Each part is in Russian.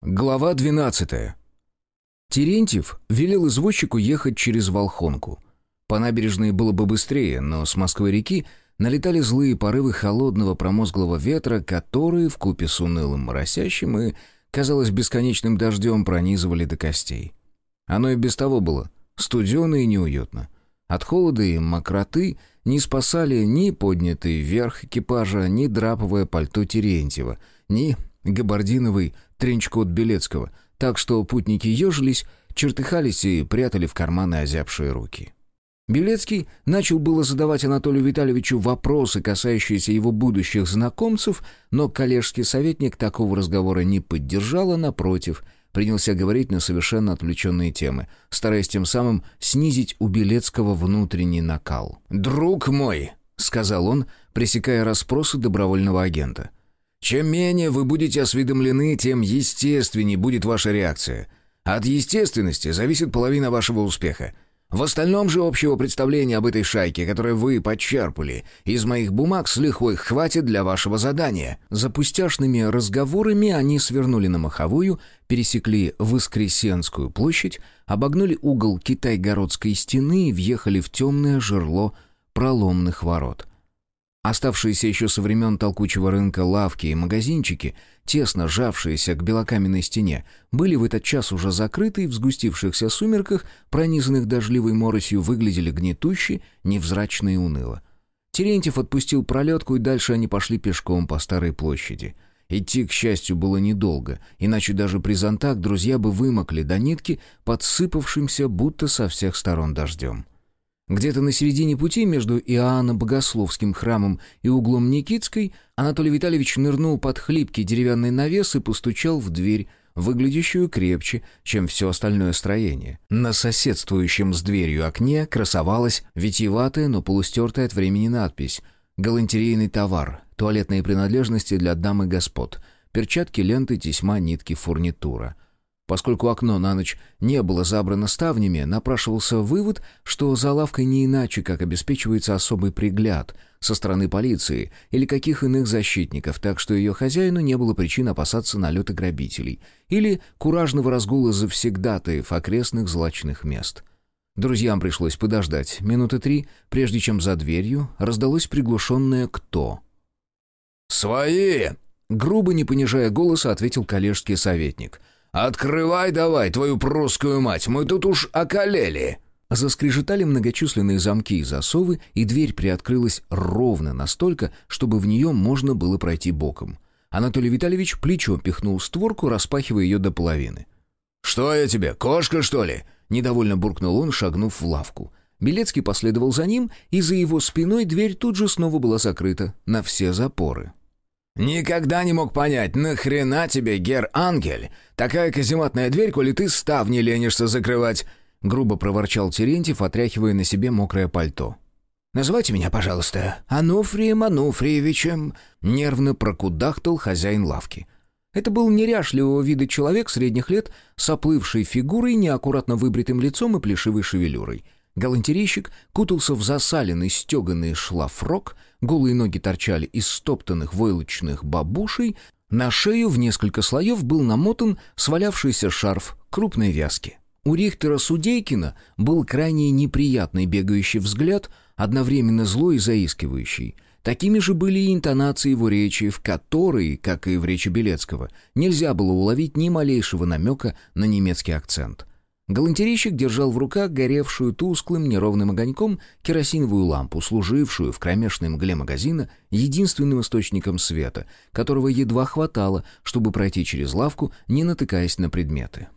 Глава 12. Терентьев велел извозчику ехать через Волхонку. По набережной было бы быстрее, но с Москвы-реки налетали злые порывы холодного промозглого ветра, которые, вкупе с унылым моросящим и, казалось, бесконечным дождем пронизывали до костей. Оно и без того было студено и неуютно. От холода и мокроты не спасали ни поднятый вверх экипажа, ни драповое пальто Терентьева, ни габардиновый тренчкот Белецкого, так что путники ежились, чертыхались и прятали в карманы озябшие руки. Белецкий начал было задавать Анатолию Витальевичу вопросы, касающиеся его будущих знакомцев, но коллежский советник такого разговора не поддержал, а напротив, принялся говорить на совершенно отвлеченные темы, стараясь тем самым снизить у Белецкого внутренний накал. «Друг мой», — сказал он, пресекая расспросы добровольного агента, чем менее вы будете осведомлены, тем естественнее будет ваша реакция. От естественности зависит половина вашего успеха. В остальном же общего представления об этой шайке, которое вы подчерпали, из моих бумаг с лихвой хватит для вашего задания». За пустяшными разговорами они свернули на Маховую, пересекли Воскресенскую площадь, обогнули угол Китайгородской стены и въехали в темное жерло проломных ворот. Оставшиеся еще со времен толкучего рынка лавки и магазинчики, тесно сжавшиеся к белокаменной стене, были в этот час уже закрыты и в сгустившихся сумерках, пронизанных дождливой моросью, выглядели гнетуще, невзрачно и уныло. Терентьев отпустил пролетку, и дальше они пошли пешком по Старой площади. Идти, к счастью, было недолго, иначе даже при зонтах друзья бы вымокли до нитки, подсыпавшимся будто со всех сторон дождем. Где-то на середине пути между Иоанно-Богословским храмом и углом Никитской Анатолий Витальевич нырнул под хлипкий деревянный навес и постучал в дверь, выглядящую крепче, чем все остальное строение. На соседствующем с дверью окне красовалась витиеватая, но полустертая от времени надпись «Галантерейный товар, туалетные принадлежности для дам и господ, перчатки, ленты, тесьма, нитки, фурнитура». Поскольку окно на ночь не было забрано ставнями, напрашивался вывод, что за лавкой не иначе, как обеспечивается особый пригляд со стороны полиции или каких иных защитников, так что ее хозяину не было причин опасаться налета грабителей или куражного разгула завсегдатаев окрестных злачных мест. Друзьям пришлось подождать минуты три, прежде чем за дверью раздалось приглушенное «кто». «Свои!» — грубо, не понижая голоса, ответил коллежский советник — «Открывай давай, твою прусскую мать, мы тут уж околели!» Заскрежетали многочисленные замки и засовы, и дверь приоткрылась ровно настолько, чтобы в нее можно было пройти боком. Анатолий Витальевич плечом пихнул створку, распахивая ее до половины. «Что я тебе, кошка, что ли?» — недовольно буркнул он, шагнув в лавку. Белецкий последовал за ним, и за его спиной дверь тут же снова была закрыта на все запоры. «Никогда не мог понять, нахрена тебе, гер Ангель, такая казематная дверь, коли ты ставни ленишься закрывать?» Грубо проворчал Терентьев, отряхивая на себе мокрое пальто. «Называйте меня, пожалуйста, Ануфрием Ануфриевичем», — нервно прокудахтал хозяин лавки. Это был неряшливого вида человек средних лет с оплывшей фигурой, неаккуратно выбритым лицом и плешивой шевелюрой — Галантерейщик кутался в засаленный стеганый шлафрок, голые ноги торчали из стоптанных войлочных бабушей, на шею в несколько слоев был намотан свалявшийся шарф крупной вязки. У Рихтера Судейкина был крайне неприятный бегающий взгляд, одновременно злой и заискивающий. Такими же были и интонации его речи, в которой, как и в речи Белецкого, нельзя было уловить ни малейшего намека на немецкий акцент. Галантерейщик держал в руках горевшую тусклым неровным огоньком керосиновую лампу, служившую в кромешной мгле магазина единственным источником света, которого едва хватало, чтобы пройти через лавку, не натыкаясь на предметы.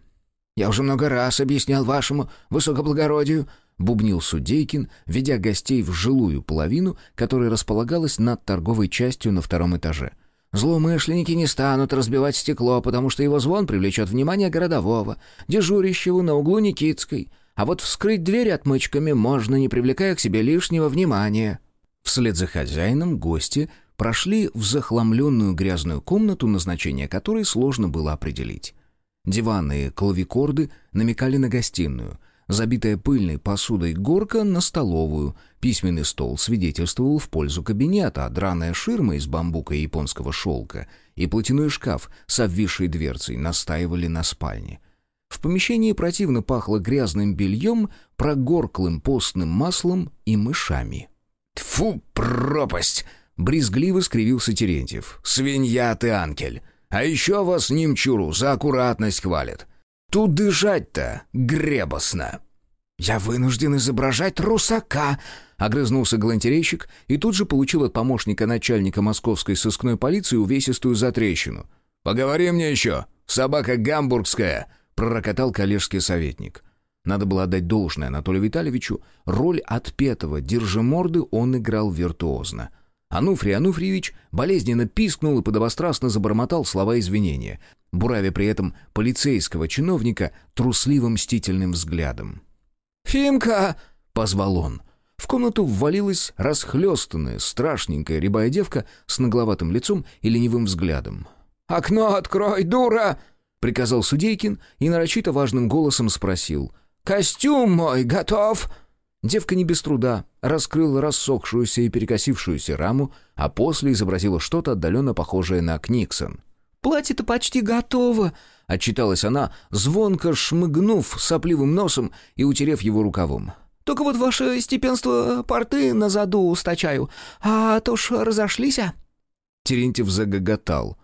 «Я уже много раз объяснял вашему высокоблагородию», — бубнил Судейкин, ведя гостей в жилую половину, которая располагалась над торговой частью на втором этаже — Злоумышленники не станут разбивать стекло, потому что его звон привлечет внимание городового, дежурящего на углу Никитской. А вот вскрыть дверь отмычками можно, не привлекая к себе лишнего внимания». Вслед за хозяином гости прошли в захламленную грязную комнату, назначение которой сложно было определить. Диваны и клавикорды намекали на гостиную. Забитая пыльной посудой горка на столовую. Письменный стол свидетельствовал в пользу кабинета, а драная ширма из бамбука и японского шелка и платяной шкаф с обвисшей дверцей настаивали на спальне. В помещении противно пахло грязным бельем, прогорклым постным маслом и мышами. «Тьфу, пропасть!» — брезгливо скривился Терентьев. «Свинья ты, Анкель! А еще вас немчуру за аккуратность хвалят. Тут дышать-то гребосно!» «Я вынужден изображать русака!» — огрызнулся галантерейщик и тут же получил от помощника начальника московской сыскной полиции увесистую затрещину. «Поговори мне еще, собака гамбургская!» — пророкотал коллежский советник. Надо было отдать должное Анатолию Витальевичу. Роль отпетого держиморды он играл виртуозно — Ануфрий Ануфриевич болезненно пискнул и подобострастно забормотал слова извинения, буравя при этом полицейского чиновника трусливым мстительным взглядом. «Фимка!» — позвал он. В комнату ввалилась расхлёстанная, страшненькая рябая девка с нагловатым лицом и ленивым взглядом. «Окно открой, дура!» — приказал Судейкин и нарочито важным голосом спросил. «Костюм мой готов?» Девка не без труда раскрыла рассохшуюся и перекосившуюся раму, а после изобразила что-то отдаленно похожее на Книксон. «Платье-то почти готово», — отчиталась она, звонко шмыгнув сопливым носом и утерев его рукавом. «Только вот ваше степенство порты на заду стачаю, а то ж разошлись, а?» Терентьев загоготал.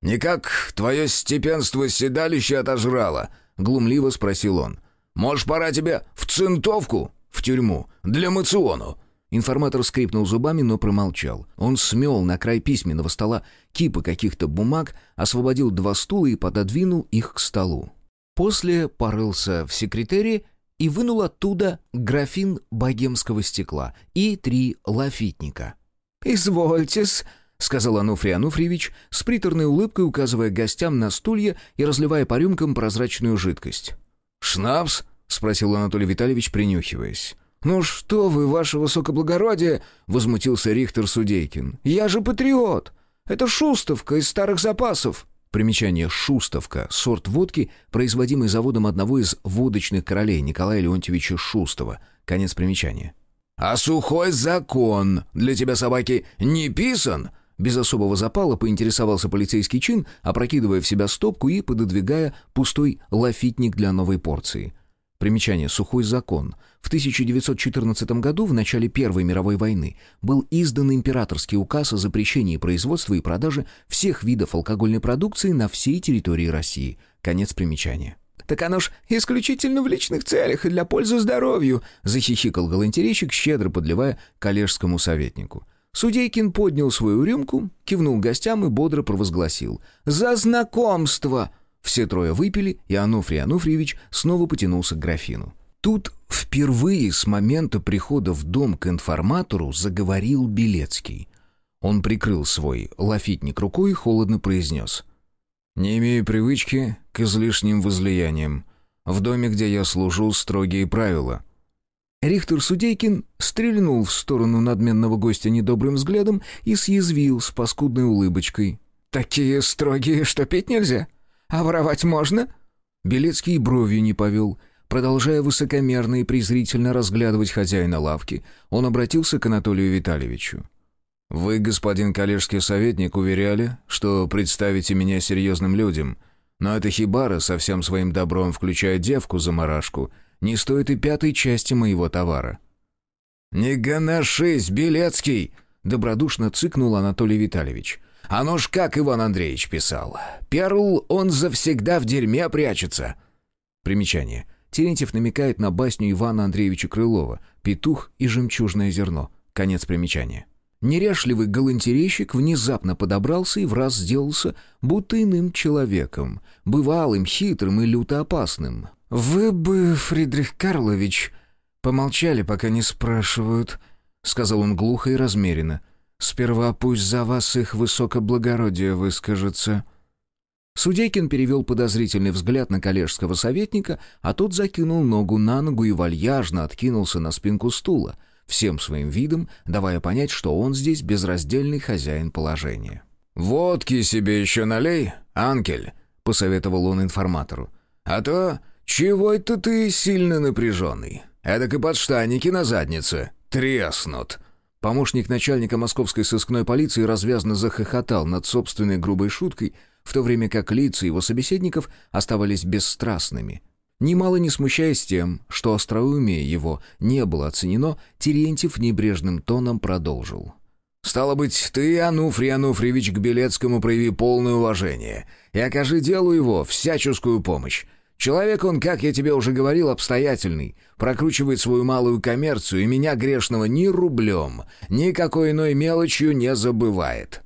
«Никак твое степенство седалище отожрало?» — глумливо спросил он. «Может, пора тебе в центовку?» В тюрьму, для мациону». Информатор скрипнул зубами, но промолчал. Он смел на край письменного стола кипы каких-то бумаг, освободил два стула и пододвинул их к столу. После порылся в секретаре и вынул оттуда графин богемского стекла и три лафитника. «Извольтесь», — сказал Ануфрий Ануфриевич, с приторной улыбкой указывая гостям на стулья и разливая по рюмкам прозрачную жидкость. «Шнапс?» — спросил Анатолий Витальевич, принюхиваясь. «Ну что вы, ваше высокоблагородие!» — возмутился Рихтер Судейкин. «Я же патриот! Это шустовка из старых запасов!» Примечание «Шустовка» — сорт водки, производимый заводом одного из водочных королей Николая Леонтьевича Шустова. Конец примечания. «А сухой закон для тебя, собаки, не писан?» Без особого запала поинтересовался полицейский чин, опрокидывая в себя стопку и пододвигая пустой лафитник для новой порции. Примечание «Сухой закон». В 1914 году, в начале Первой мировой войны, был издан императорский указ о запрещении производства и продажи всех видов алкогольной продукции на всей территории России. Конец примечания. «Так оно ж исключительно в личных целях и для пользы здоровью», — захихикал галантерейщик, щедро подливая коллежскому советнику. Судейкин поднял свою рюмку, кивнул гостям и бодро провозгласил. «За знакомство!» Все трое выпили, и Ануфрий Ануфриевич снова потянулся к графину. Тут впервые с момента прихода в дом к информатору заговорил Белецкий. Он прикрыл свой лафитник рукой и холодно произнес. «Не имею привычки к излишним возлияниям. В доме, где я служу, строгие правила». Рихтер Судейкин стрельнул в сторону надменного гостя недобрым взглядом и съязвил с паскудной улыбочкой. «Такие строгие, что петь нельзя?» «А воровать можно?» Белецкий бровью не повел. Продолжая высокомерно и презрительно разглядывать хозяина лавки, он обратился к Анатолию Витальевичу. «Вы, господин коллежский советник, уверяли, что представите меня серьезным людям, но эта хибара со всем своим добром, включая девку-замарашку, не стоит и пятой части моего товара». «Не гоношись, Белецкий!» — добродушно цыкнул Анатолий Витальевич. Оно ж как Иван Андреевич писал. «Перл, он завсегда в дерьме прячется». Примечание. Терентьев намекает на басню Ивана Андреевича Крылова «Петух и жемчужное зерно». Конец примечания. Неряшливый галантерейщик внезапно подобрался и в раз сделался будто иным человеком, бывалым, хитрым и люто опасным. «Вы бы, Фридрих Карлович, помолчали, пока не спрашивают», — сказал он глухо и размеренно. Сперва пусть за вас их высокоблагородие выскажется». Судейкин перевел подозрительный взгляд на коллежского советника, а тот закинул ногу на ногу и вальяжно откинулся на спинку стула, всем своим видом давая понять, что он здесь безраздельный хозяин положения. «Водки себе еще налей, Анкель», — посоветовал он информатору. «А то «Чего это ты сильно напряженный? Эдак и подштанники на заднице. Треснут». Помощник начальника московской сыскной полиции развязно захохотал над собственной грубой шуткой, в то время как лица его собеседников оставались бесстрастными. Немало не смущаясь тем, что остроумие его не было оценено, Терентьев небрежным тоном продолжил. «Стало быть, ты, Ануфрий Ануфриевич, к Белецкому прояви полное уважение и окажи делу его всяческую помощь. Человек он, как я тебе уже говорил, обстоятельный, прокручивает свою малую коммерцию и меня грешного ни рублем, ни какой иной мелочью не забывает».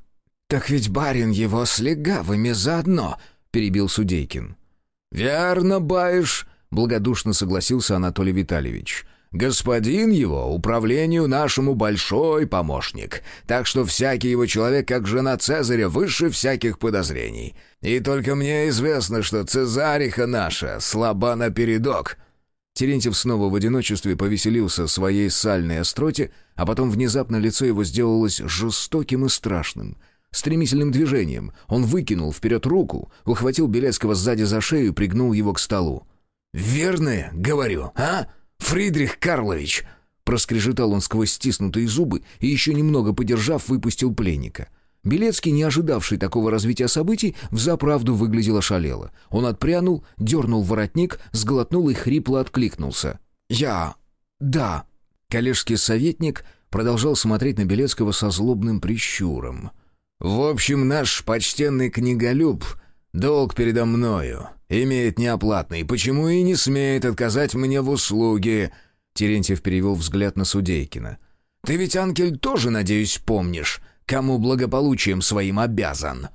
«Так ведь барин его с легавыми заодно», — перебил Судейкин. «Верно, баишь», — благодушно согласился Анатолий Витальевич. «Господин его управлению нашему большой помощник, так что всякий его человек, как жена Цезаря, выше всяких подозрений. И только мне известно, что Цезариха наша слаба напередок». Терентьев снова в одиночестве повеселился своей сальной остроте, а потом внезапно лицо его сделалось жестоким и страшным — Стремительным движением он выкинул вперед руку, ухватил Белецкого сзади за шею и пригнул его к столу. «Верно, говорю, а, Фридрих Карлович?» Проскрежетал он сквозь стиснутые зубы и, еще немного подержав, выпустил пленника. Белецкий, не ожидавший такого развития событий, взаправду выглядел ошалело. Он отпрянул, дернул воротник, сглотнул и хрипло откликнулся. «Я... да...» Коллежский советник продолжал смотреть на Белецкого со злобным прищуром — в общем, наш почтенный книголюб долг передо мною имеет неоплатный, почему и не смеет отказать мне в услуге?» Терентьев перевел взгляд на Судейкина. «Ты ведь, Анкель, тоже, надеюсь, помнишь, кому благополучием своим обязан?»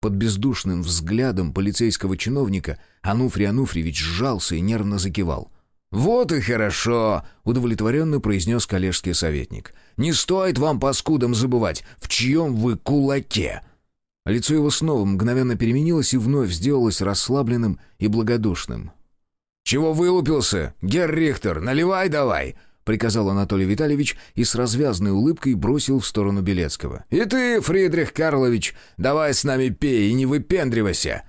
Под бездушным взглядом полицейского чиновника Ануфрий Ануфриевич сжался и нервно закивал. «Вот и хорошо», — удовлетворенно произнес коллежский советник. «Не стоит вам, паскудам, забывать, в чьем вы кулаке». Лицо его снова мгновенно переменилось и вновь сделалось расслабленным и благодушным. «Чего вылупился? Герр Рихтер, наливай давай!» — приказал Анатолий Витальевич и с развязной улыбкой бросил в сторону Белецкого. «И ты, Фридрих Карлович, давай с нами пей и не выпендривайся!»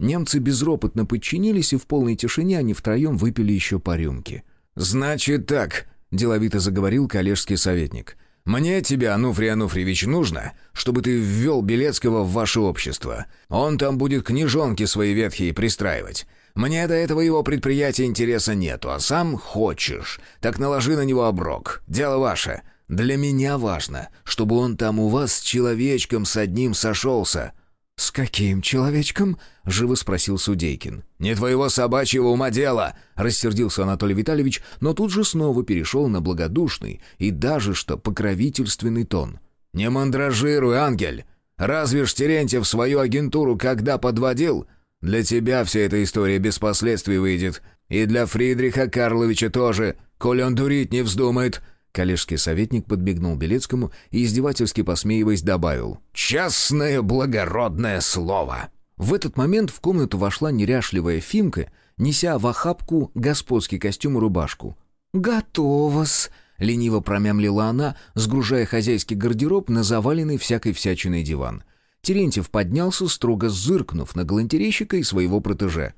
Немцы безропотно подчинились, и в полной тишине они втроем выпили еще по рюмке. «Значит так», — деловито заговорил коллежский советник. «Мне тебя, Ануфрий Ануфриевич, нужно, чтобы ты ввел Белецкого в ваше общество. Он там будет книжонки свои ветхие пристраивать. Мне до этого его предприятия интереса нету, а сам хочешь. Так наложи на него оброк. Дело ваше. Для меня важно, чтобы он там у вас с человечком с одним сошелся». «С каким человечком?» — живо спросил Судейкин. «Не твоего собачьего ума дело!» — рассердился Анатолий Витальевич, но тут же снова перешел на благодушный и даже что покровительственный тон. «Не мандражируй, ангель! Разве ж Терентьев свою агентуру когда подводил? Для тебя вся эта история без последствий выйдет. И для Фридриха Карловича тоже, коль он дурить не вздумает. Коллежский советник подбегнул Белецкому и, издевательски посмеиваясь, добавил «Честное благородное слово!» В этот момент в комнату вошла неряшливая Фимка, неся в охапку господский костюм и рубашку. «Готово-с!» — лениво промямлила она, сгружая хозяйский гардероб на заваленный всякой всячиной диван. Терентьев поднялся, строго зыркнув на галантерейщика и своего протеже.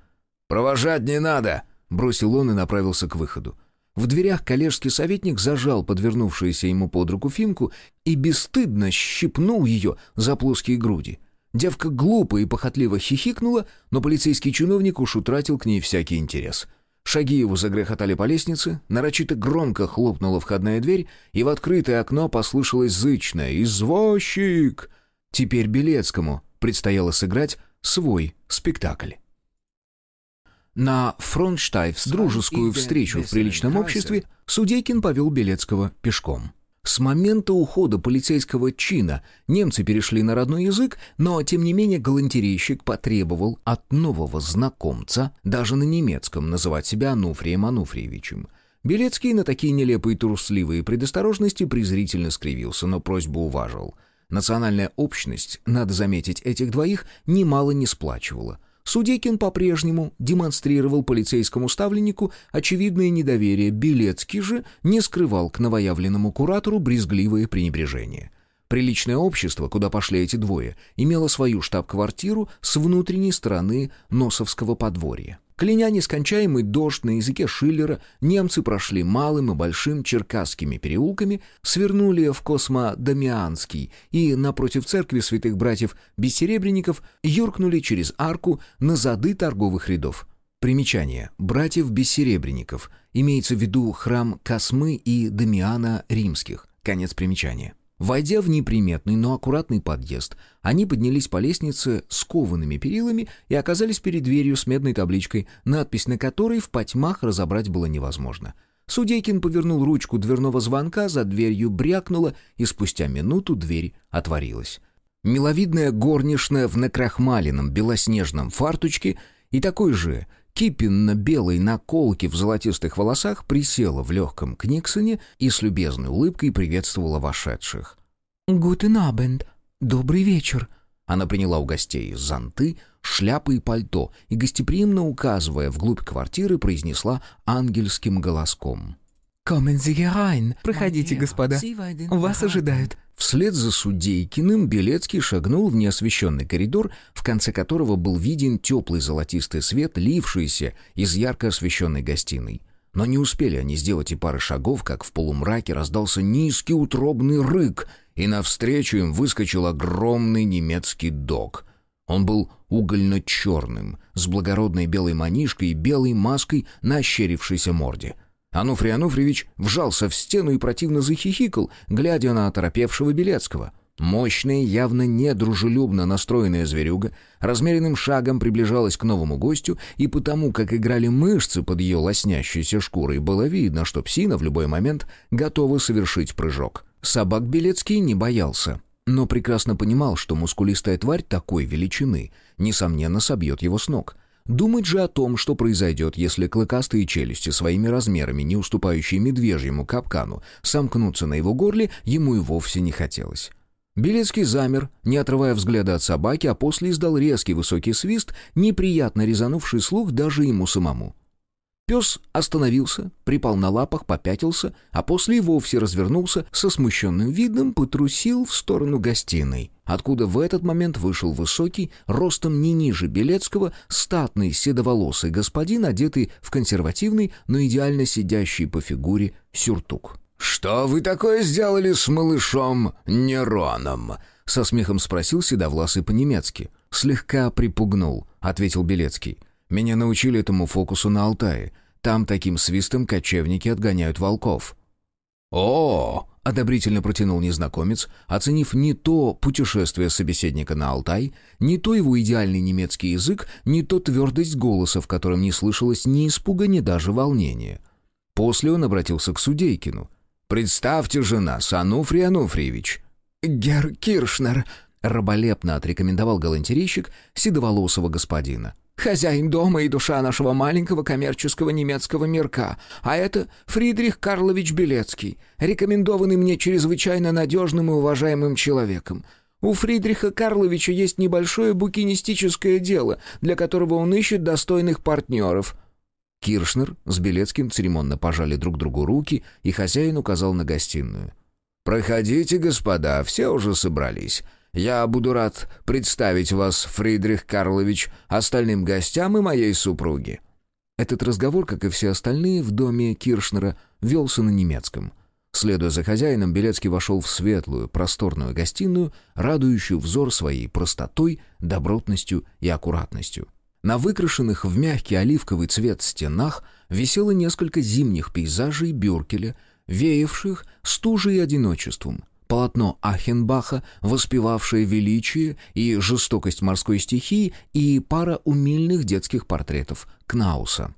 «Провожать не надо!» — бросил он и направился к выходу. В дверях коллежский советник зажал подвернувшуюся ему под руку Фимку и бесстыдно щипнул ее за плоские груди. Девка глупо и похотливо хихикнула, но полицейский чиновник уж утратил к ней всякий интерес. Шаги его загрохотали по лестнице, нарочито громко хлопнула входная дверь, и в открытое окно послышалось зычное «Извозчик!». Теперь Белецкому предстояло сыграть свой спектакль. На Фронтштайфс дружескую встречу в приличном обществе Судейкин повел Белецкого пешком. С момента ухода полицейского чина немцы перешли на родной язык, но, тем не менее, галантерейщик потребовал от нового знакомца даже на немецком называть себя Ануфрием Ануфриевичем. Белецкий на такие нелепые трусливые предосторожности презрительно скривился, но просьбу уважил. Национальная общность, надо заметить, этих двоих немало не сплачивала — Судейкин по-прежнему демонстрировал полицейскому ставленнику очевидное недоверие, Белецкий же не скрывал к новоявленному куратору брезгливое пренебрежение. Приличное общество, куда пошли эти двое, имело свою штаб-квартиру с внутренней стороны Носовского подворья. Кляня нескончаемый дождь на языке Шиллера, немцы прошли малым и большим черкасскими переулками, свернули в Космодамианский и напротив церкви святых братьев Бессеребренников юркнули через арку на зады торговых рядов. Примечание. Братьев Бессеребренников. Имеется в виду храм Космы и Дамиана Римских. Конец примечания. Войдя в неприметный, но аккуратный подъезд, они поднялись по лестнице с коваными перилами и оказались перед дверью с медной табличкой, надпись на которой в потьмах разобрать было невозможно. Судейкин повернул ручку дверного звонка, за дверью брякнула, и спустя минуту дверь отворилась. Миловидная горничная в накрахмаленном белоснежном фартучке и такой же кипенно-белой наколки в золотистых волосах присела в легком книксоне и с любезной улыбкой приветствовала вошедших. «Гутен абенд! Добрый вечер!» Она приняла у гостей зонты, шляпы и пальто и, гостеприимно указывая вглубь квартиры, произнесла ангельским голоском. «Коммен Проходите, господа. Вас ожидают». Вслед за Судейкиным Белецкий шагнул в неосвещенный коридор, в конце которого был виден теплый золотистый свет, лившийся из ярко освещенной гостиной. Но не успели они сделать и пары шагов, как в полумраке раздался низкий утробный рык, и навстречу им выскочил огромный немецкий дог. Он был угольно-черным, с благородной белой манишкой и белой маской на ощерившейся морде — Ануфрий Ануфриевич вжался в стену и противно захихикал, глядя на оторопевшего Белецкого. Мощная, явно недружелюбно настроенная зверюга размеренным шагом приближалась к новому гостю, и потому, как играли мышцы под ее лоснящейся шкурой, было видно, что псина в любой момент готова совершить прыжок. Собак Белецкий не боялся, но прекрасно понимал, что мускулистая тварь такой величины, несомненно, собьет его с ног — Думать же о том, что произойдет, если клыкастые челюсти своими размерами, не уступающие медвежьему капкану, сомкнутся на его горле, ему и вовсе не хотелось. Белецкий замер, не отрывая взгляда от собаки, а после издал резкий высокий свист, неприятно резанувший слух даже ему самому. Пес остановился, припал на лапах, попятился, а после и вовсе развернулся со смущенным видом, потрусил в сторону гостиной, откуда в этот момент вышел высокий, ростом не ниже Белецкого, статный седоволосый господин, одетый в консервативный, но идеально сидящий по фигуре сюртук. «Что вы такое сделали с малышом Нероном?» — со смехом спросил седовласый по-немецки. «Слегка припугнул», — ответил Белецкий. Меня научили этому фокусу на Алтае. Там таким свистом кочевники отгоняют волков». «О!» — одобрительно протянул незнакомец, оценив не то путешествие собеседника на Алтай, не то его идеальный немецкий язык, не то твердость голоса, в котором не слышалось ни испуга, ни даже волнения. После он обратился к Судейкину. «Представьте же нас, Ануфрий Ануфриевич!» «Гер Киршнер!» — раболепно отрекомендовал галантерейщик седоволосого господина. Хозяин дома и душа нашего маленького коммерческого немецкого мирка. А это Фридрих Карлович Белецкий, рекомендованный мне чрезвычайно надежным и уважаемым человеком. У Фридриха Карловича есть небольшое букинистическое дело, для которого он ищет достойных партнеров». Киршнер с Белецким церемонно пожали друг другу руки, и хозяин указал на гостиную. «Проходите, господа, все уже собрались. Я буду рад представить вас, Фридрих Карлович, остальным гостям и моей супруге». Этот разговор, как и все остальные в доме Киршнера, велся на немецком. Следуя за хозяином, Белецкий вошел в светлую, просторную гостиную, радующую взор своей простотой, добротностью и аккуратностью. На выкрашенных в мягкий оливковый цвет стенах висело несколько зимних пейзажей Бюркеля, веявших стужей и одиночеством — полотно Ахенбаха, воспевавшее величие и жестокость морской стихии, и пара умильных детских портретов Кнауса.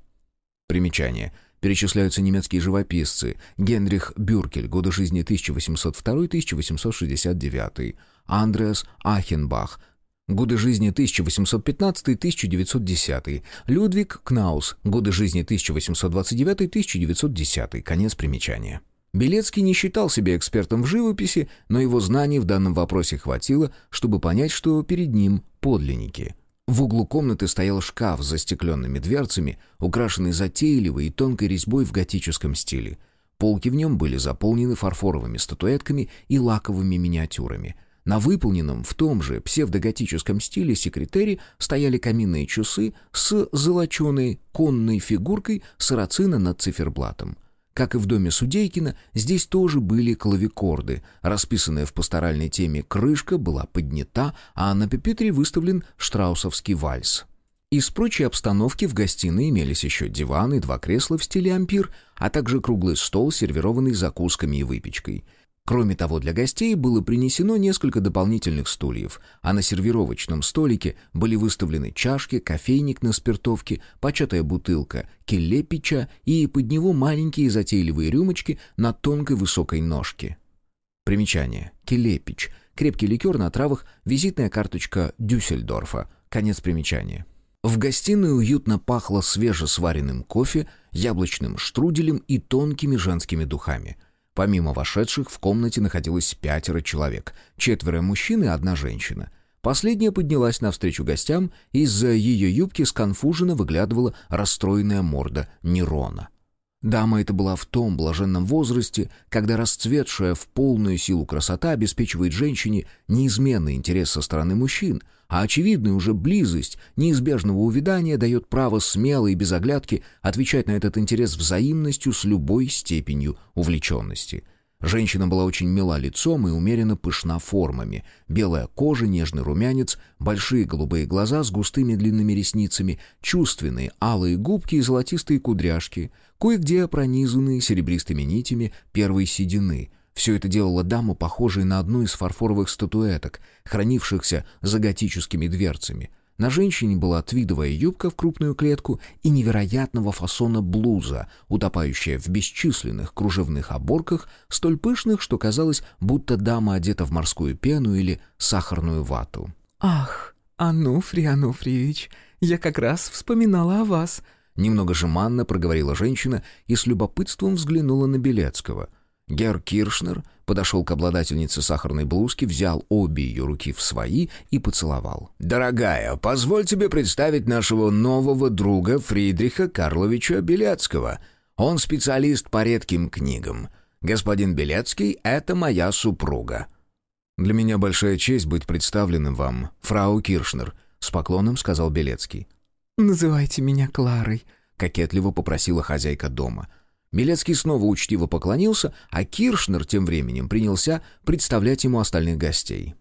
Примечание. Перечисляются немецкие живописцы Генрих Бюркель, годы жизни 1802-1869, Андреас Ахенбах, годы жизни 1815-1910, Людвиг Кнаус, годы жизни 1829-1910, конец примечания. Белецкий не считал себя экспертом в живописи, но его знаний в данном вопросе хватило, чтобы понять, что перед ним подлинники. В углу комнаты стоял шкаф с застекленными дверцами, украшенный затейливой и тонкой резьбой в готическом стиле. Полки в нем были заполнены фарфоровыми статуэтками и лаковыми миниатюрами. На выполненном в том же псевдоготическом стиле секретаре стояли каминные часы с золоченой конной фигуркой сарацина над циферблатом. Как и в доме Судейкина, здесь тоже были клавикорды. Расписанная в пасторальной теме крышка была поднята, а на пепитре выставлен штраусовский вальс. Из прочей обстановки в гостиной имелись еще диван и два кресла в стиле ампир, а также круглый стол, сервированный закусками и выпечкой — Кроме того, для гостей было принесено несколько дополнительных стульев, а на сервировочном столике были выставлены чашки, кофейник на спиртовке, початая бутылка келепича и под него маленькие затейливые рюмочки на тонкой высокой ножке. Примечание. Келепич. Крепкий ликер на травах, визитная карточка Дюссельдорфа. Конец примечания. В гостиной уютно пахло свежесваренным кофе, яблочным штруделем и тонкими женскими духами — Помимо вошедших, в комнате находилось пятеро человек, четверо мужчин и одна женщина. Последняя поднялась навстречу гостям, из-за ее юбки сконфуженно выглядывала расстроенная морда Нерона. Дама эта была в том блаженном возрасте, когда расцветшая в полную силу красота обеспечивает женщине неизменный интерес со стороны мужчин, а очевидная уже близость неизбежного увядания дает право смело и без оглядки отвечать на этот интерес взаимностью с любой степенью увлеченности. Женщина была очень мила лицом и умеренно пышна формами. Белая кожа, нежный румянец, большие голубые глаза с густыми длинными ресницами, чувственные алые губки и золотистые кудряшки, кое-где пронизанные серебристыми нитями первой седины — все это делало даму похожей на одну из фарфоровых статуэток, хранившихся за готическими дверцами. На женщине была твидовая юбка в крупную клетку и невероятного фасона блуза, утопающая в бесчисленных кружевных оборках, столь пышных, что казалось, будто дама одета в морскую пену или сахарную вату. «Ах, Ануфрий Ануфриевич, я как раз вспоминала о вас», Немного жеманно проговорила женщина и с любопытством взглянула на Белецкого — Герр Киршнер подошел к обладательнице сахарной блузки, взял обе ее руки в свои и поцеловал. «Дорогая, позволь тебе представить нашего нового друга Фридриха Карловича Белецкого. Он специалист по редким книгам. Господин Белецкий — это моя супруга». «Для меня большая честь быть представленным вам, фрау Киршнер», — с поклоном сказал Белецкий. «Называйте меня Кларой», — кокетливо попросила хозяйка дома — Милецкий снова учтиво поклонился, а Киршнер тем временем принялся представлять ему остальных гостей.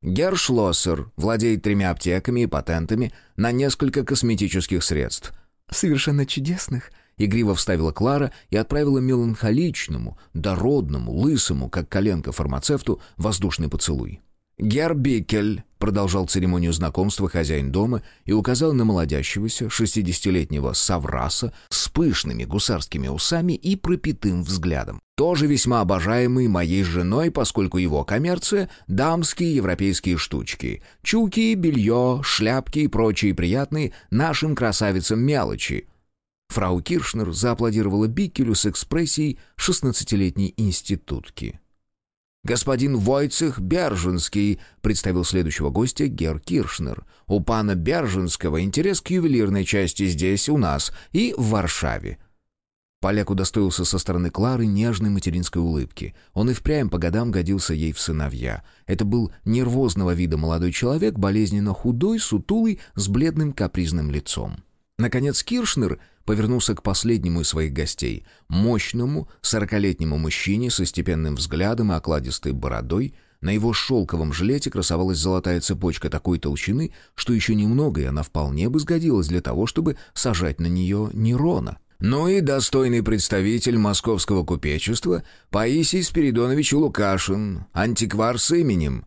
Гершлоссер владеет тремя аптеками и патентами на несколько косметических средств. «Совершенно чудесных», — игриво вставила Клара и отправила меланхоличному, дородному, лысому, как коленка фармацевту, воздушный поцелуй. Гербикель продолжал церемонию знакомства хозяин дома и указал на молодящегося, шестидесятилетнего савраса с пышными гусарскими усами и пропитым взглядом. Тоже весьма обожаемый моей женой, поскольку его коммерция — дамские европейские штучки. Чуки, белье, шляпки и прочие приятные нашим красавицам мелочи. Фрау Киршнер зааплодировала Биккелю с экспрессией шестнадцатилетней институтки. «Господин Войцех Берженский», — представил следующего гостя Гер Киршнер. «У пана Берженского интерес к ювелирной части здесь, у нас, и в Варшаве». Поляк удостоился со стороны Клары нежной материнской улыбки. Он и впрямь по годам годился ей в сыновья. Это был нервозного вида молодой человек, болезненно худой, сутулый, с бледным капризным лицом. Наконец Киршнер повернулся к последнему из своих гостей, мощному, сорокалетнему мужчине со степенным взглядом и окладистой бородой. На его шелковом жилете красовалась золотая цепочка такой толщины, что еще немного, и она вполне бы сгодилась для того, чтобы сажать на нее Нерона. Ну и достойный представитель московского купечества Паисий Спиридонович Лукашин, антиквар с именем.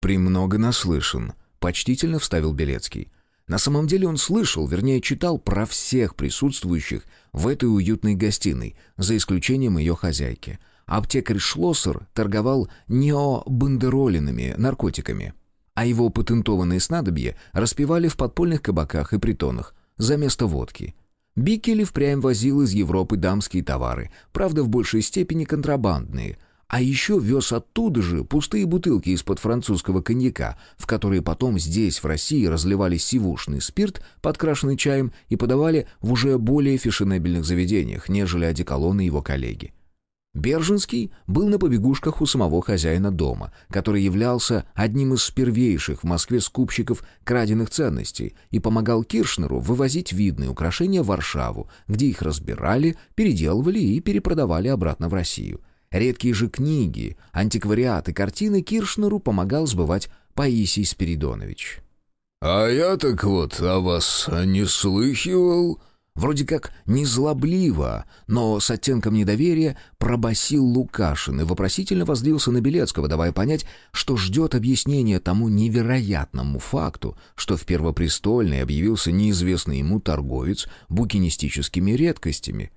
«Премного наслышан», — почтительно вставил Белецкий. На самом деле он слышал, вернее читал про всех присутствующих в этой уютной гостиной, за исключением ее хозяйки. Аптекарь Шлоссер торговал необандеролинами, наркотиками, а его патентованные снадобья распивали в подпольных кабаках и притонах за место водки. Биккели впрямь возил из Европы дамские товары, правда в большей степени контрабандные – а еще вез оттуда же пустые бутылки из-под французского коньяка, в которые потом здесь, в России, разливали сивушный спирт, подкрашенный чаем, и подавали в уже более фешенебельных заведениях, нежели одеколоны его коллеги. Бержинский был на побегушках у самого хозяина дома, который являлся одним из первейших в Москве скупщиков краденных ценностей и помогал Киршнеру вывозить видные украшения в Варшаву, где их разбирали, переделывали и перепродавали обратно в Россию. Редкие же книги, антиквариат и картины Киршнеру помогал сбывать Паисий Спиридонович. «А я так вот о вас не слыхивал», Вроде как незлобливо, но с оттенком недоверия пробасил Лукашин и вопросительно воздрился на Белецкого, давая понять, что ждет объяснения тому невероятному факту, что в Первопрестольной объявился неизвестный ему торговец букинистическими редкостями.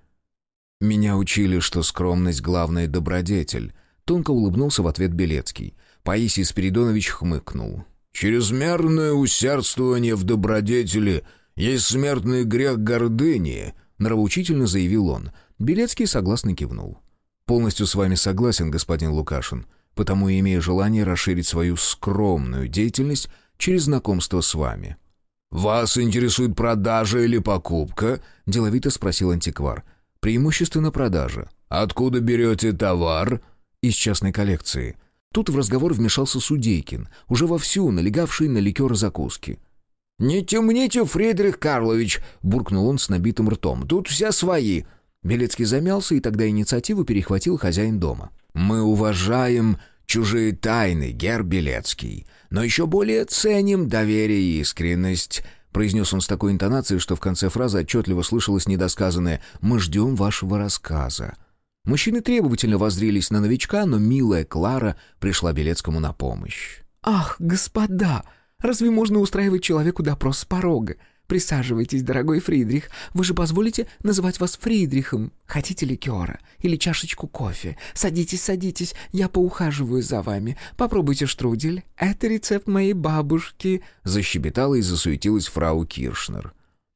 «Меня учили, что скромность — главный добродетель», — тонко улыбнулся в ответ Белецкий. Паисий Спиридонович хмыкнул. «Чрезмерное усердствование в добродетели — есть смертный грех гордыни», — нравоучительно заявил он. Белецкий согласно кивнул. «Полностью с вами согласен, господин Лукашин, потому и имею желание расширить свою скромную деятельность через знакомство с вами». «Вас интересует продажа или покупка?» — деловито спросил антиквар. «Преимущественно продажа». «Откуда берете товар?» «Из частной коллекции». Тут в разговор вмешался Судейкин, уже вовсю налегавший на ликер закуски. «Не темните, Фридрих Карлович!» — буркнул он с набитым ртом. «Тут все свои!» Белецкий замялся, и тогда инициативу перехватил хозяин дома. «Мы уважаем чужие тайны, Гер Белецкий, но еще более ценим доверие и искренность», — произнес он с такой интонацией, что в конце фразы отчетливо слышалось недосказанное «Мы ждем вашего рассказа». Мужчины требовательно воззрелись на новичка, но милая Клара пришла Белецкому на помощь. «Ах, господа!» Разве можно устраивать человеку допрос с порога? Присаживайтесь, дорогой Фридрих. Вы же позволите называть вас Фридрихом. Хотите ликера? Или чашечку кофе? Садитесь, садитесь, я поухаживаю за вами. Попробуйте штрудель. Это рецепт моей бабушки». Защебетала и засуетилась фрау Киршнер.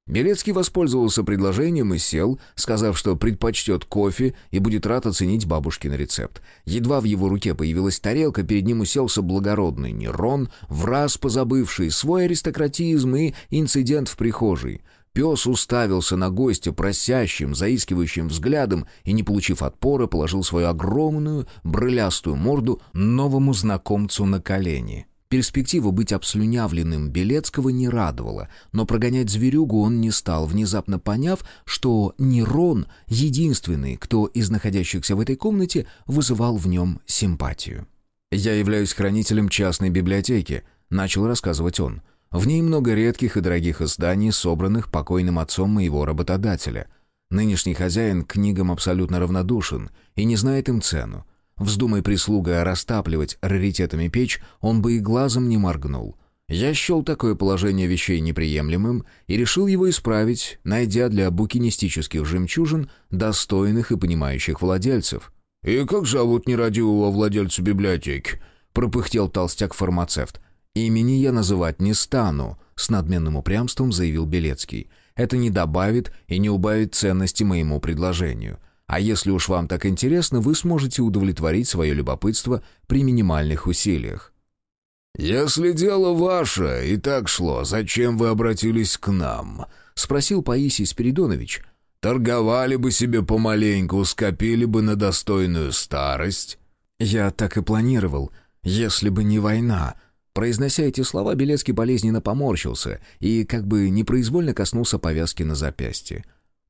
Белецкий воспользовался предложением и сел, сказав, что предпочтет кофе и будет рад оценить бабушкин рецепт. Едва в его руке появилась тарелка, перед ним уселся благородный Нерон, в раз позабывший свой аристократизм и инцидент в прихожей. Пес уставился на гостя просящим, заискивающим взглядом и, не получив отпора, положил свою огромную, брылястую морду новому знакомцу на колени. Перспектива быть обслюнявленным Белецкого не радовала, но прогонять зверюгу он не стал, внезапно поняв, что Нерон — единственный, кто из находящихся в этой комнате вызывал в нем симпатию. «Я являюсь хранителем частной библиотеки», — начал рассказывать он. «В ней много редких и дорогих изданий, собранных покойным отцом моего работодателя. Нынешний хозяин к книгам абсолютно равнодушен и не знает им цену. Вздумай прислуга растапливать раритетами печь, он бы и глазом не моргнул. Я счел такое положение вещей неприемлемым и решил его исправить, найдя для букинистических жемчужин достойных и понимающих владельцев. «И как зовут нерадивого владельца библиотеки?» — пропыхтел толстяк-фармацевт. «Имени я называть не стану», — с надменным упрямством заявил Белецкий. «Это не добавит и не убавит ценности моему предложению. А если уж вам так интересно, вы сможете удовлетворить свое любопытство при минимальных усилиях. «Если дело ваше и так шло, зачем вы обратились к нам?» — спросил Паисий Спиридонович. «Торговали бы себе помаленьку, скопили бы на достойную старость». «Я так и планировал, если бы не война». Произнося эти слова, Белецкий болезненно поморщился и как бы непроизвольно коснулся повязки на запястье.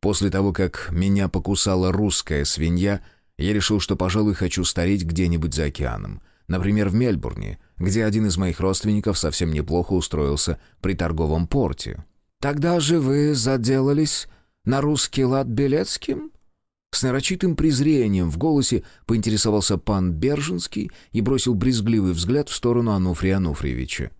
После того, как меня покусала русская свинья, я решил, что, пожалуй, хочу стареть где-нибудь за океаном. Например, в Мельбурне, где один из моих родственников совсем неплохо устроился при торговом порте. «Тогда же вы заделались на русский лад Белецким?» С нарочитым презрением в голосе поинтересовался пан Бержинский и бросил брезгливый взгляд в сторону Ануфрия Ануфриевича.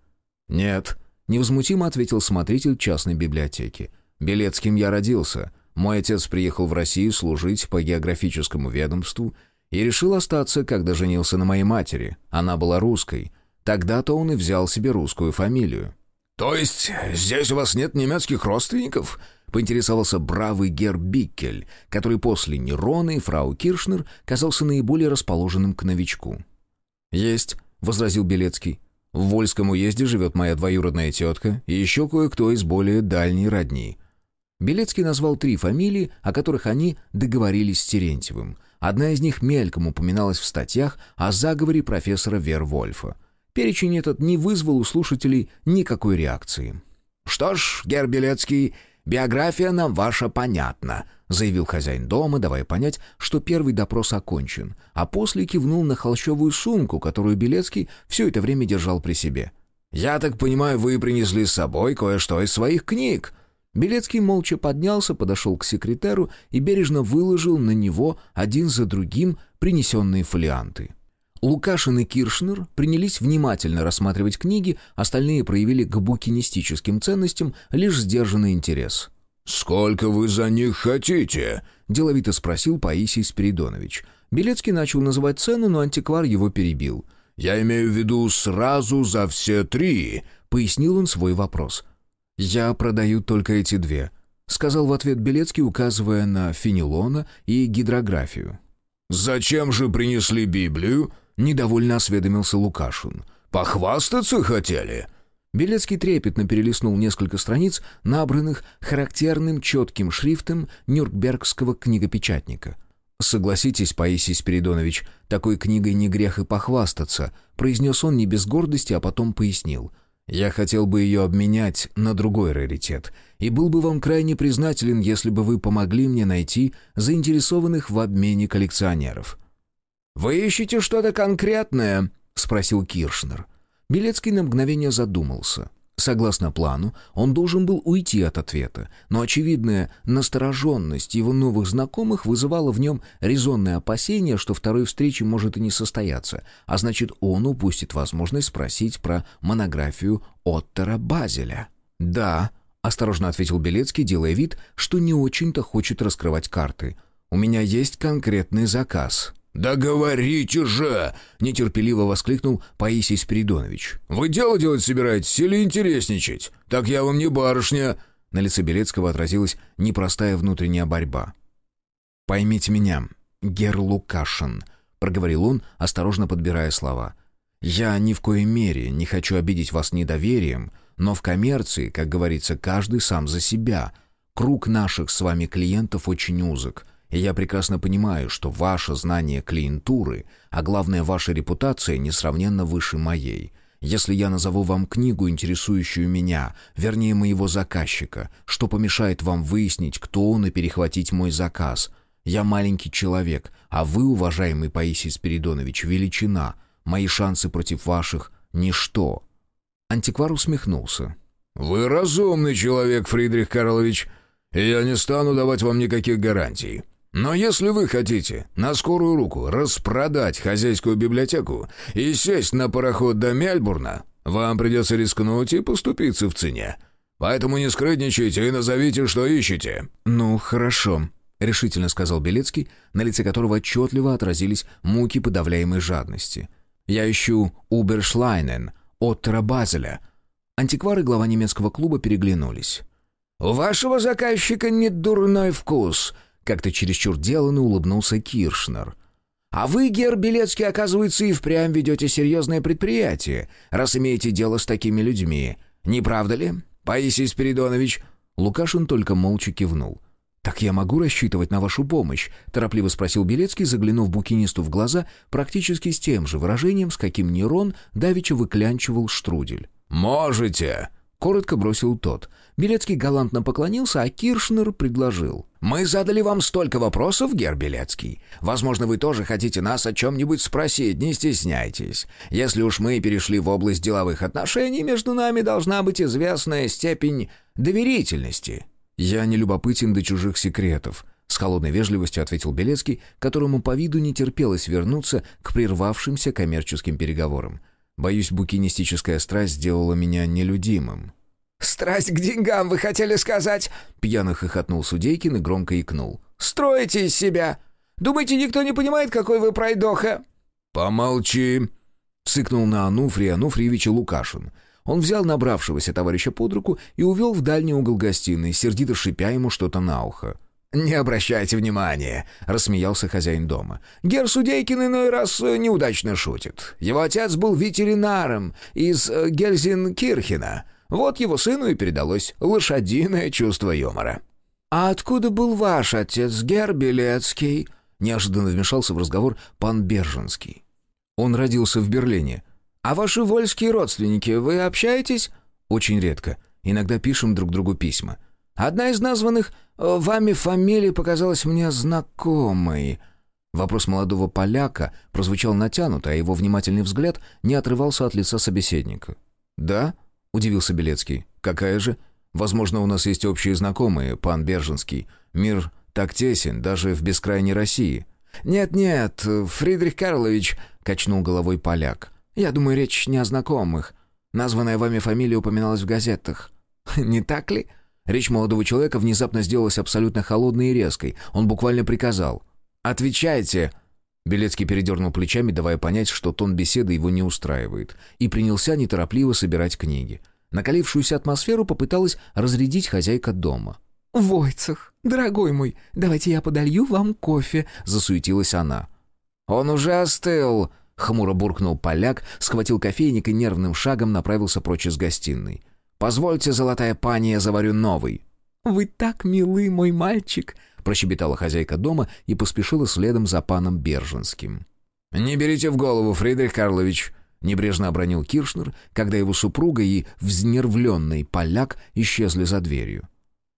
«Нет», — невозмутимо ответил смотритель частной библиотеки. «Белецким я родился, мой отец приехал в Россию служить по географическому ведомству и решил остаться, когда женился на моей матери. Она была русской. Тогда-то он и взял себе русскую фамилию. «То есть здесь у вас нет немецких родственников?» — поинтересовался бравый Гер Биккель, который после Нерона и фрау Киршнер казался наиболее расположенным к новичку. «Есть», — возразил Белецкий. «В Вольском уезде живет моя двоюродная тетка и еще кое-кто из более дальней родни. Белецкий назвал три фамилии, о которых они договорились с Терентьевым. Одна из них мельком упоминалась в статьях о заговоре профессора Вервольфа. Перечень этот не вызвал у слушателей никакой реакции. «Что ж, Гер Белецкий, биография нам ваша понятна», заявил хозяин дома, давая понять, что первый допрос окончен, а после кивнул на холщовую сумку, которую Белецкий все это время держал при себе. «Я так понимаю, вы принесли с собой кое-что из своих книг?» Белецкий молча поднялся, подошел к секретеру и бережно выложил на него один за другим принесенные фолианты. Лукашин и Киршнер принялись внимательно рассматривать книги, остальные проявили к букинистическим ценностям лишь сдержанный интерес. «Сколько вы за них хотите?» — деловито спросил Паисий Спиридонович. Белецкий начал называть цену, но антиквар его перебил. «Я имею в виду сразу за все три», — пояснил он свой вопрос. «Я продаю только эти две», — сказал в ответ Белецкий, указывая на фенилона и гидрографию. «Зачем же принесли Библию?» — недовольно осведомился Лукашин. «Похвастаться хотели?» Белецкий трепетно перелистнул несколько страниц, набранных характерным четким шрифтом нюрнбергского книгопечатника. «Согласитесь, Паисий Спиридонович, такой книгой не грех и похвастаться», произнес он не без гордости, а потом пояснил — я хотел бы ее обменять на другой раритет, и был бы вам крайне признателен, если бы вы помогли мне найти заинтересованных в обмене коллекционеров». «Вы ищете что-то конкретное?» — спросил Киршнер. Белецкий на мгновение задумался. Согласно плану, он должен был уйти от ответа, но очевидная настороженность его новых знакомых вызывала в нем резонное опасение, что второй встречи может и не состояться, а значит, он упустит возможность спросить про монографию Оттера Базеля. «Да», — осторожно ответил Белецкий, делая вид, что не очень-то хочет раскрывать карты. «У меня есть конкретный заказ». «Да говорите же!» — нетерпеливо воскликнул Паисий Спиридонович. «Вы дело делать собираетесь или интересничать? Так я вам не барышня!» На лице Белецкого отразилась непростая внутренняя борьба. «Поймите меня, Гер Лукашин», — проговорил он, осторожно подбирая слова. «Я ни в коей мере не хочу обидеть вас недоверием, но в коммерции, как говорится, каждый сам за себя. Круг наших с вами клиентов очень узок». И я прекрасно понимаю, что ваше знание клиентуры, а главное ваша репутация, несравненно выше моей. Если я назову вам книгу, интересующую меня, вернее моего заказчика, что помешает вам выяснить, кто он и перехватить мой заказ? Я маленький человек, а вы, уважаемый Паисий Спиридонович, величина. Мои шансы против ваших — ничто». Антиквар усмехнулся. «Вы разумный человек, Фридрих Карлович, я не стану давать вам никаких гарантий. Но если вы хотите на скорую руку распродать хозяйскую библиотеку и сесть на пароход до Мельбурна, вам придется рискнуть и поступиться в цене. Поэтому не скрытничайте и назовите, что ищете». «Ну, хорошо», — решительно сказал Белецкий, на лице которого отчетливо отразились муки подавляемой жадности. «Я ищу Убершлайнен, Оттера Базеля». Антиквары глава немецкого клуба переглянулись. «У вашего заказчика не дурной вкус», как-то чересчур деланно улыбнулся Киршнер. «А вы, Гер Белецкий, оказывается, и впрямь ведете серьезное предприятие, раз имеете дело с такими людьми. Не правда ли, Паисий Спиридонович?» Лукашин только молча кивнул. «Так я могу рассчитывать на вашу помощь?» — торопливо спросил Белецкий, заглянув букинисту в глаза практически с тем же выражением, с каким Нерон давеча выклянчивал штрудель. «Можете!» — коротко бросил тот. Белецкий галантно поклонился, а Киршнер предложил. «Мы задали вам столько вопросов, Гер Белецкий. Возможно, вы тоже хотите нас о чем-нибудь спросить, не стесняйтесь. Если уж мы перешли в область деловых отношений, между нами должна быть известная степень доверительности». «Я не любопытен до чужих секретов», — с холодной вежливостью ответил Белецкий, которому по виду не терпелось вернуться к прервавшимся коммерческим переговорам. «Боюсь, букинистическая страсть сделала меня нелюдимым». «Страсть к деньгам, вы хотели сказать?» Пьяно хохотнул Судейкин и громко икнул. «Строите из себя! Думаете, никто не понимает, какой вы пройдоха?» «Помолчи!» — цыкнул на Ануфрия Ануфриевича Лукашин. Он взял набравшегося товарища под руку и увел в дальний угол гостиной, сердито шипя ему что-то на ухо. «Не обращайте внимания», — рассмеялся хозяин дома. «Гер Судейкин иной раз э, неудачно шутит. Его отец был ветеринаром из э, Гельзенкирхена. Вот его сыну и передалось лошадиное чувство юмора». «А откуда был ваш отец, Гербелецкий?» Неожиданно вмешался в разговор пан Берженский. «Он родился в Берлине». «А ваши вольские родственники, вы общаетесь?» «Очень редко. Иногда пишем друг другу письма». «Одна из названных э, вами фамилий показалась мне знакомой». Вопрос молодого поляка прозвучал натянуто, а его внимательный взгляд не отрывался от лица собеседника. «Да?» — удивился Белецкий. «Какая же? Возможно, у нас есть общие знакомые, пан Берженский. Мир так тесен, даже в бескрайней России». «Нет-нет, Фридрих Карлович», — качнул головой поляк. «Я думаю, речь не о знакомых. Названная вами фамилия упоминалась в газетах. Не так ли?» Речь молодого человека внезапно сделалась абсолютно холодной и резкой. Он буквально приказал. «Отвечайте!» Белецкий передернул плечами, давая понять, что тон беседы его не устраивает, и принялся неторопливо собирать книги. Накалившуюся атмосферу попыталась разрядить хозяйка дома. «Войцах, дорогой мой, давайте я подолью вам кофе», — засуетилась она. «Он уже остыл», — хмуро буркнул поляк, схватил кофейник и нервным шагом направился прочь из гостиной. «Позвольте, золотая пани, я заварю новый». «Вы так милы, мой мальчик», прощебетала хозяйка дома и поспешила следом за паном Берженским. «Не берите в голову, Фридрих Карлович», — небрежно обронил Киршнер, когда его супруга и взнервленный поляк исчезли за дверью.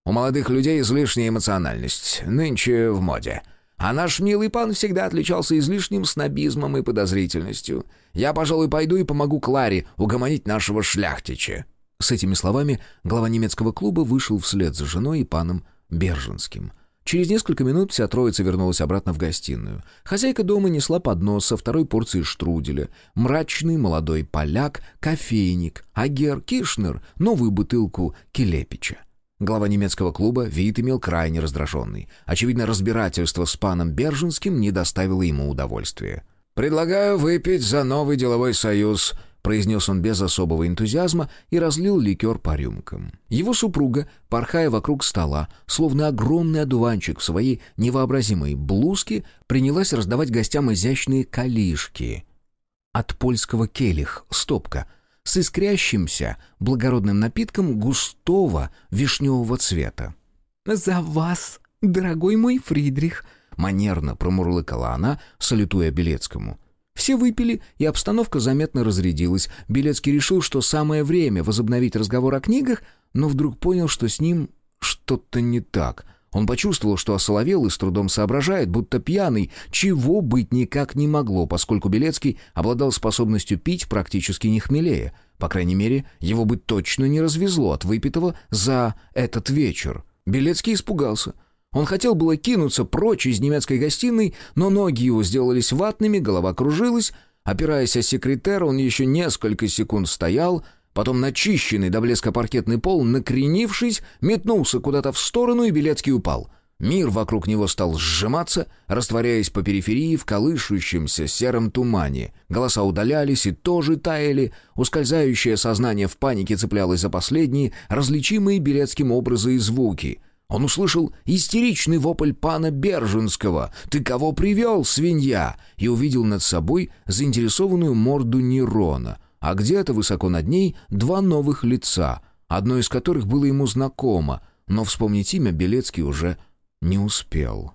«У молодых людей излишняя эмоциональность, нынче в моде. А наш милый пан всегда отличался излишним снобизмом и подозрительностью. Я, пожалуй, пойду и помогу Кларе угомонить нашего шляхтича». С этими словами глава немецкого клуба вышел вслед за женой и паном Берженским. Через несколько минут вся троица вернулась обратно в гостиную. Хозяйка дома несла поднос со второй порцией штруделя, мрачный молодой поляк, кофейник, а Гер Кишнер — новую бутылку Келепича. Глава немецкого клуба вид имел крайне раздраженный. Очевидно, разбирательство с паном Бержинским не доставило ему удовольствия. «Предлагаю выпить за новый деловой союз», произнес он без особого энтузиазма и разлил ликер по рюмкам. Его супруга, порхая вокруг стола, словно огромный одуванчик в своей невообразимой блузке, принялась раздавать гостям изящные калишки. От польского келих, стопка, с искрящимся благородным напитком густого вишневого цвета. «За вас, дорогой мой Фридрих!» манерно промурлыкала она, салютуя Белецкому — все выпили, и обстановка заметно разрядилась. Белецкий решил, что самое время возобновить разговор о книгах, но вдруг понял, что с ним что-то не так. Он почувствовал, что осоловел и с трудом соображает, будто пьяный, чего быть никак не могло, поскольку Белецкий обладал способностью пить практически не хмелее. По крайней мере, его бы точно не развезло от выпитого за этот вечер. Белецкий испугался — он хотел было кинуться прочь из немецкой гостиной, но ноги его сделались ватными, голова кружилась. Опираясь о секретер, он еще несколько секунд стоял, потом начищенный до блеска паркетный пол, накренившись, метнулся куда-то в сторону, и Белецкий упал. Мир вокруг него стал сжиматься, растворяясь по периферии в колышущемся сером тумане. Голоса удалялись и тоже таяли, ускользающее сознание в панике цеплялось за последние, различимые Белецким образы и звуки — он услышал истеричный вопль пана Бержинского «Ты кого привел, свинья?» и увидел над собой заинтересованную морду Нерона, а где-то высоко над ней два новых лица, одно из которых было ему знакомо, но вспомнить имя Белецкий уже не успел.